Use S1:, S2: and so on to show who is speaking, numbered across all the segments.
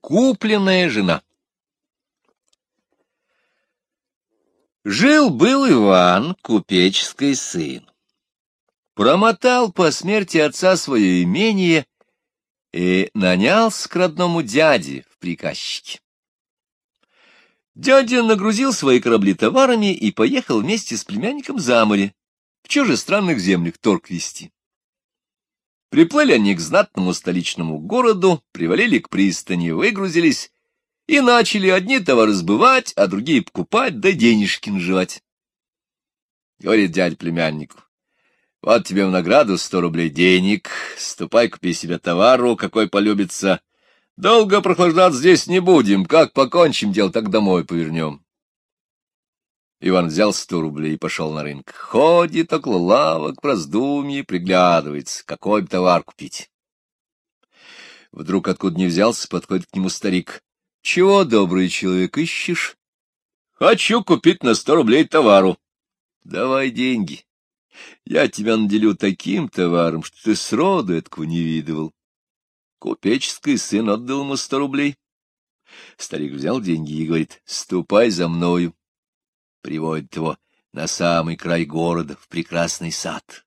S1: Купленная жена Жил-был Иван, купеческий сын. Промотал по смерти отца свое имение и нанялся к родному дяде в приказчике. Дядя нагрузил свои корабли товарами и поехал вместе с племянником за море, в чужестранных землях торг вести. Приплыли они к знатному столичному городу, привалили к пристани, выгрузились и начали одни товары сбывать, а другие покупать, да денежки наживать. Говорит дядя племяннику, вот тебе в награду сто рублей денег, ступай купи себе товару, какой полюбится. Долго прохлаждаться здесь не будем, как покончим дел, так домой повернем. Иван взял сто рублей и пошел на рынок. Ходит около лавок, в раздумье, приглядывается, какой бы товар купить. Вдруг, откуда не взялся, подходит к нему старик. — Чего, добрый человек, ищешь? — Хочу купить на сто рублей товару. — Давай деньги. Я тебя наделю таким товаром, что ты сроду этого не видывал. Купеческий сын отдал ему сто рублей. Старик взял деньги и говорит, — Ступай за мною приводит его на самый край города, в прекрасный сад.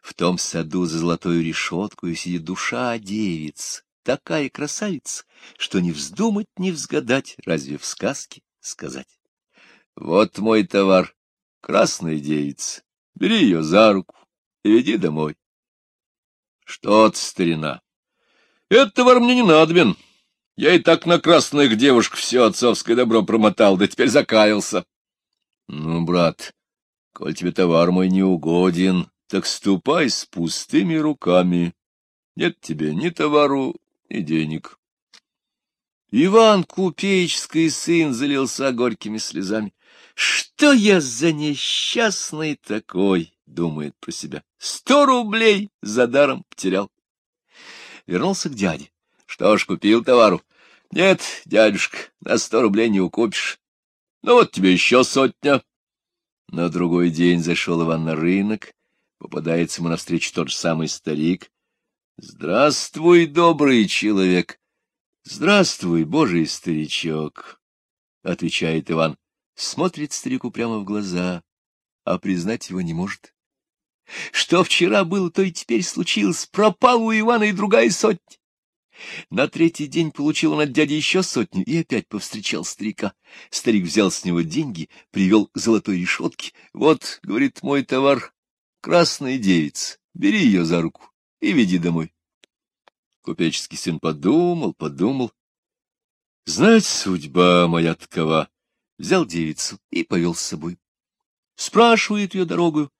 S1: В том саду за золотою решеткою сидит душа девиц, такая красавица, что не вздумать, не взгадать, разве в сказке сказать. Вот мой товар, красная девица, бери ее за руку и веди домой. Что ты, старина, этот товар мне не надобен, я и так на красных девушек все отцовское добро промотал, да теперь закаялся. Ну, брат, коль тебе товар мой не угоден, так ступай с пустыми руками. Нет тебе ни товару, ни денег. Иван, купеческий сын, залился горькими слезами. Что я за несчастный такой, думает про себя. Сто рублей за даром потерял. Вернулся к дяде. Что ж, купил товару. Нет, дядюшка, на сто рублей не укупишь. Ну вот тебе еще сотня. На другой день зашел Иван на рынок. Попадается ему навстречу тот же самый старик. Здравствуй, добрый человек. Здравствуй, божий старичок, — отвечает Иван. Смотрит старику прямо в глаза, а признать его не может. Что вчера было, то и теперь случилось. Пропал у Ивана и другая сотня. На третий день получил он от дяди еще сотню и опять повстречал старика. Старик взял с него деньги, привел к золотой решетке. Вот, говорит, мой товар, красная девица, бери ее за руку и веди домой. Купеческий сын подумал, подумал. Знать, судьба моя такова. Взял девицу и повел с собой. Спрашивает ее дорогу.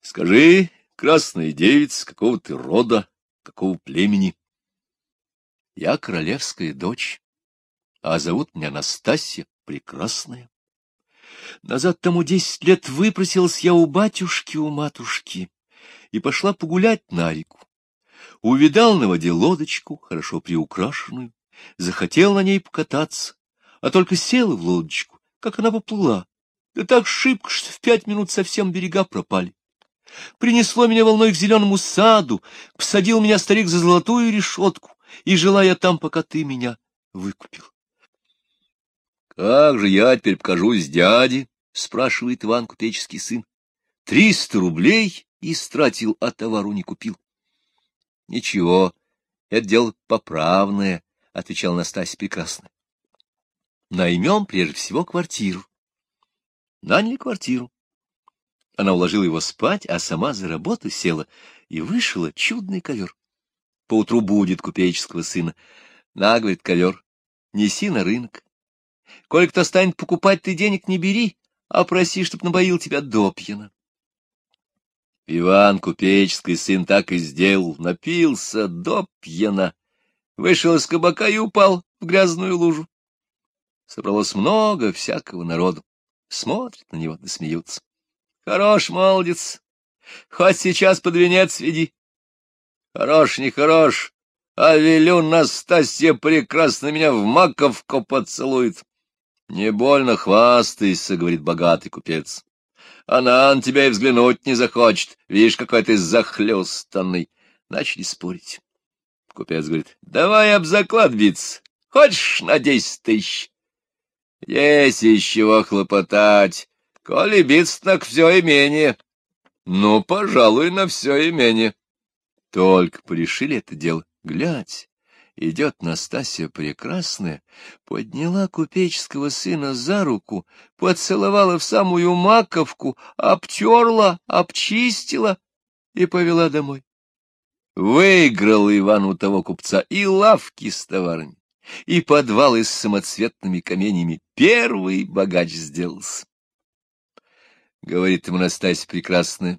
S1: Скажи, красная девица, какого ты рода, какого племени? Я королевская дочь, а зовут меня Настасья Прекрасная. Назад тому десять лет выпросилась я у батюшки, у матушки, и пошла погулять на реку. Увидал на воде лодочку, хорошо приукрашенную, захотел на ней покататься, а только села в лодочку, как она поплыла, да так шибко, что в пять минут совсем берега пропали. Принесло меня волной к зеленому саду, посадил меня старик за золотую решетку, и жила я там, пока ты меня выкупил. — Как же я теперь покажусь дяде? — спрашивает Иван купеческий сын. — Триста рублей истратил, а товару не купил. — Ничего, это дело поправное, — отвечал Настасья прекрасно. — Наймем прежде всего квартиру. Наняли квартиру. Она уложила его спать, а сама за работу села и вышила чудный ковер поутру будет купеческого сына. На, говорит, ковер, неси на рынок. Коли кто станет покупать, ты денег не бери, а проси, чтоб набоил тебя допьяно. Иван, купеческий сын, так и сделал, напился допьяно, вышел из кабака и упал в грязную лужу. Собралось много всякого народу. Смотрят на него да смеются. Хорош, молодец, хоть сейчас под венец веди. Хорош, не хорош, а велю Настасья прекрасно меня в маковку поцелует. Не больно хвастайся, — говорит богатый купец. Она на тебя и взглянуть не захочет. Видишь, какой ты захлёстанный. Начали спорить. Купец говорит, давай об заклад биться. Хочешь на десять тысяч? Есть из чего хлопотать. Коли биться, так все имение. Ну, пожалуй, на все имение. Только порешили это дело. Глядь, идет Настасья прекрасная, подняла купеческого сына за руку, поцеловала в самую маковку, обтерла, обчистила и повела домой. Выиграл Иван у того купца и лавки с товарами, и подвалы с самоцветными каменями. Первый богач сделался. Говорит ему Настасья прекрасная,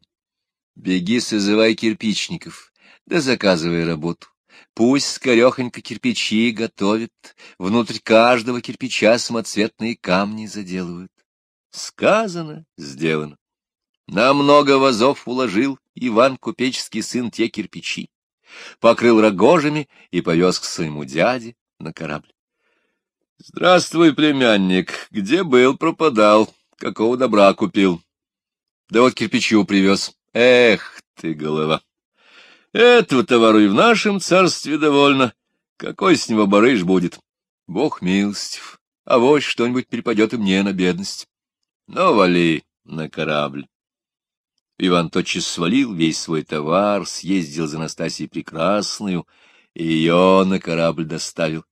S1: беги, созывай кирпичников, да заказывай работу. Пусть скорехонько кирпичи готовят, внутрь каждого кирпича самоцветные камни заделывают. Сказано, сделано. На много вазов уложил Иван, купеческий сын, те кирпичи, покрыл рогожами и повез к своему дяде на корабль. — Здравствуй, племянник, где был, пропадал, какого добра купил? — Да вот кирпичу привез. Эх ты, голова! Этого товару и в нашем царстве довольно. Какой с него барыш будет? Бог милостив, а вот что-нибудь перепадет и мне на бедность. Ну, вали на корабль. Иван тотчас свалил весь свой товар, съездил за Настасьей Прекрасную и ее на корабль доставил.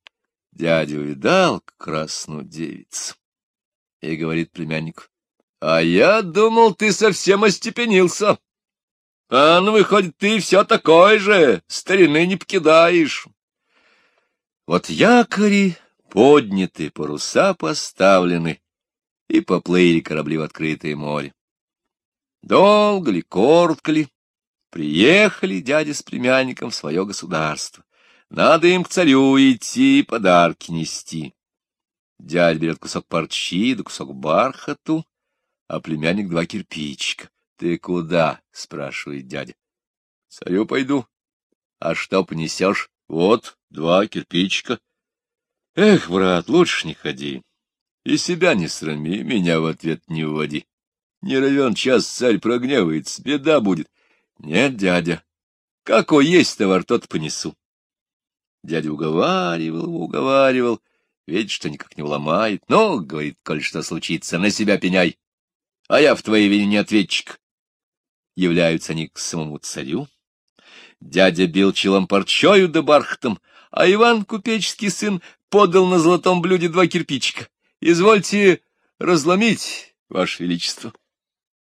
S1: Дядя увидал красную девицу и говорит племяннику, — А я думал, ты совсем остепенился. А ну, выходит, ты все такой же, старины не покидаешь. Вот якори подняты, паруса поставлены, и поплыли корабли в открытое море. Долго ли, коротко ли, приехали дядя с племянником в свое государство. Надо им к царю идти и подарки нести. Дядя берет кусок парчи да кусок бархату, а племянник два кирпичика. Ты куда? — спрашивает дядя. — Царю пойду. — А что понесешь? — Вот, два кирпичика. — Эх, брат, лучше не ходи. И себя не срами, меня в ответ не уводи. Не равен час царь прогневается, беда будет. Нет, дядя, какой есть товар, тот понесу. Дядя уговаривал уговаривал, видит, что никак не уломает. Ну, говорит, коль что случится, на себя пеняй, а я в твоей вине не ответчик. Являются они к самому царю. Дядя бил челом парчою да бархатом, а Иван, купеческий сын, подал на золотом блюде два кирпичика. Извольте разломить, ваше величество.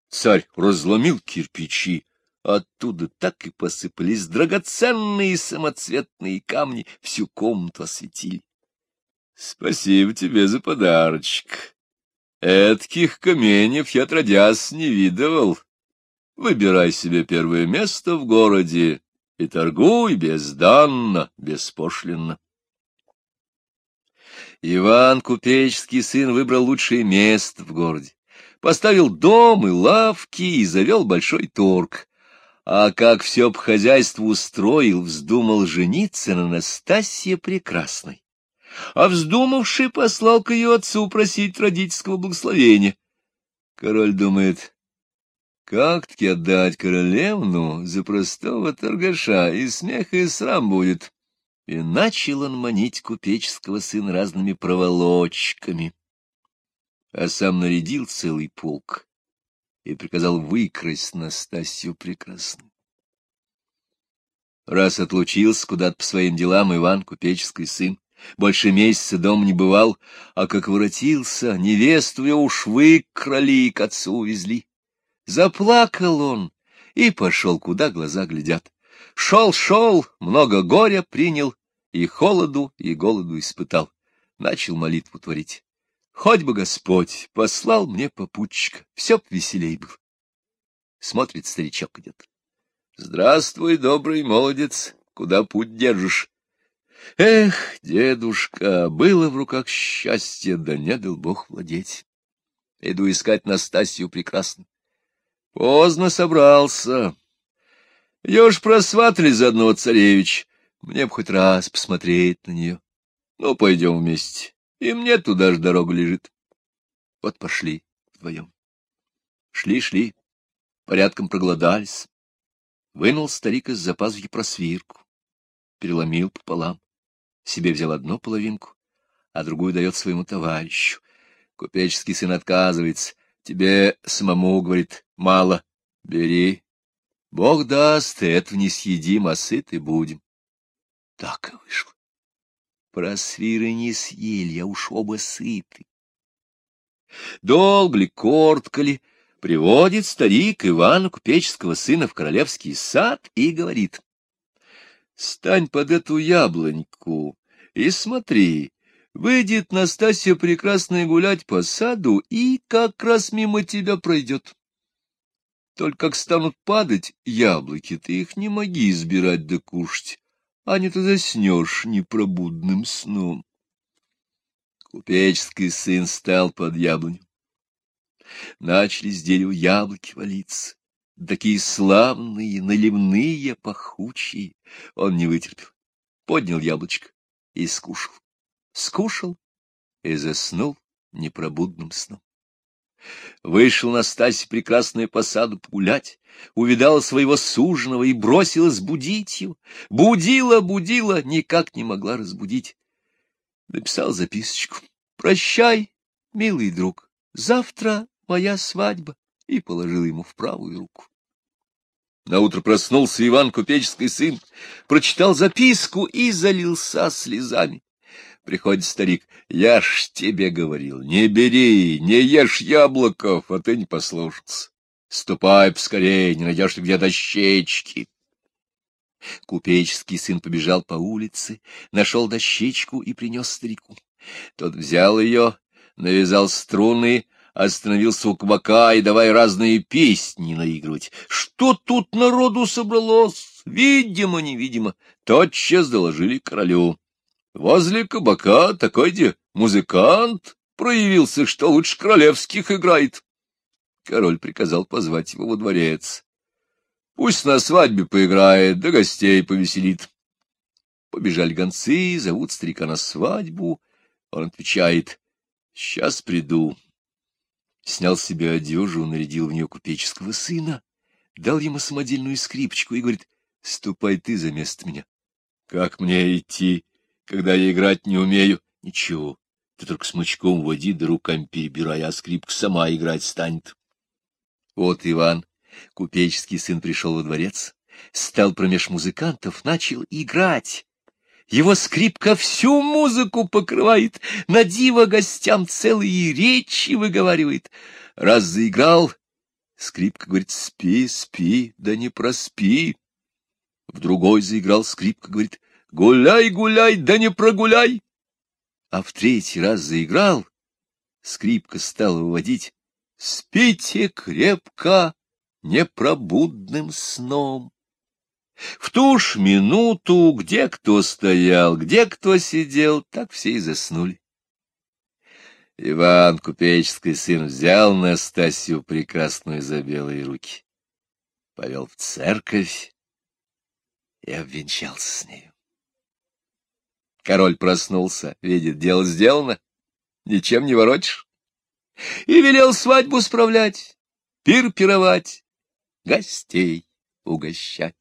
S1: Царь разломил кирпичи, оттуда так и посыпались драгоценные самоцветные камни, всю комнату осветили. Спасибо тебе за подарочек. Этких каменьев я отродясь не видывал. Выбирай себе первое место в городе и торгуй безданно, беспошлинно. Иван, купеческий сын, выбрал лучшее место в городе, поставил дом и лавки и завел большой торг. А как все по хозяйству устроил, вздумал жениться на Настасье Прекрасной. А вздумавший послал к ее отцу просить родительского благословения. Король думает, как-таки отдать королевну за простого торгаша, и смех, и срам будет. И начал он манить купеческого сына разными проволочками. А сам нарядил целый полк и приказал выкрасть Настасью прекрасную. Раз отлучился куда-то по своим делам Иван, купеческий сын, больше месяца дом не бывал, а как воротился, невесту ее уж выкрали и к отцу увезли. Заплакал он и пошел, куда глаза глядят. Шел-шел, много горя принял, и холоду, и голоду испытал. Начал молитву творить. Хоть бы Господь послал мне попутчика, все б веселей был. Смотрит старичок идет. Здравствуй, добрый молодец, куда путь держишь? Эх, дедушка, было в руках счастье, да не дал Бог владеть. Иду искать Настасью прекрасную. Поздно собрался. Ее уж просватали заодно царевич. Мне б хоть раз посмотреть на нее. Ну, пойдем вместе. И мне туда же дорога лежит. Вот пошли вдвоем. Шли-шли, порядком проголодались. Вынул старик из-за пазухи просвирку. переломил пополам. Себе взял одну половинку, а другую дает своему товарищу. Купеческий сын отказывается. Тебе самому, говорит, мало. Бери. Бог даст, этого не съедим, а сыты будем. Так и вышло. Про свиры не съели, а уж оба сыты. Долго ли, коротко ли, приводит старик Ивана Купеческого сына в королевский сад и говорит. Стань под эту яблоньку и смотри, выйдет Настасья прекрасная гулять по саду и как раз мимо тебя пройдет. Только как станут падать яблоки, ты их не моги избирать да кушать, а не ты заснешь непробудным сном. Купеческий сын стал под яблоню. Начали с дерева яблоки валиться, такие славные, наливные, пахучие. Он не вытерпел, поднял яблочко и скушал. Скушал и заснул непробудным сном. Вышел Настасья прекрасная по саду погулять, увидала своего суженого и бросилась будить его. Будила, будила, никак не могла разбудить. Написал записочку. «Прощай, милый друг, завтра моя свадьба», и положил ему в правую руку. Наутро проснулся Иван, купеческий сын, прочитал записку и залился слезами. Приходит старик. Я ж тебе говорил, не бери, не ешь яблоков, а ты не послушался. Ступай поскорей, не найдешь ли где дощечки. Купеческий сын побежал по улице, нашел дощечку и принес старику. Тот взял ее, навязал струны, остановился у кабака и давай разные песни наигрывать. Что тут народу собралось? Видимо-невидимо. Тотчас доложили королю. Возле кабака такой де музыкант проявился, что лучше королевских играет. Король приказал позвать его во дворец. Пусть на свадьбе поиграет, да гостей повеселит. Побежали гонцы, зовут старика на свадьбу. Он отвечает, сейчас приду. Снял себе одежду, нарядил в нее купеческого сына, дал ему самодельную скрипочку и говорит, ступай ты за место меня. Как мне идти? Когда я играть не умею. Ничего, ты только смычком води, да руками перебирай, а скрипка сама играть станет. Вот Иван, купеческий сын, пришел во дворец, стал промеж музыкантов, начал играть. Его скрипка всю музыку покрывает, на диво гостям целые речи выговаривает. Раз заиграл, скрипка говорит, спи, спи, да не проспи. В другой заиграл, скрипка говорит, Гуляй, гуляй, да не прогуляй. А в третий раз заиграл, скрипка стала выводить. Спите крепко, непробудным сном. В ту ж минуту, где кто стоял, где кто сидел, так все и заснули. Иван, купеческий сын, взял Настасью прекрасную за белые руки, повел в церковь и обвенчался с нею. Король проснулся, видит, дело сделано, ничем не воротишь. И велел свадьбу справлять, пир пировать, гостей угощать.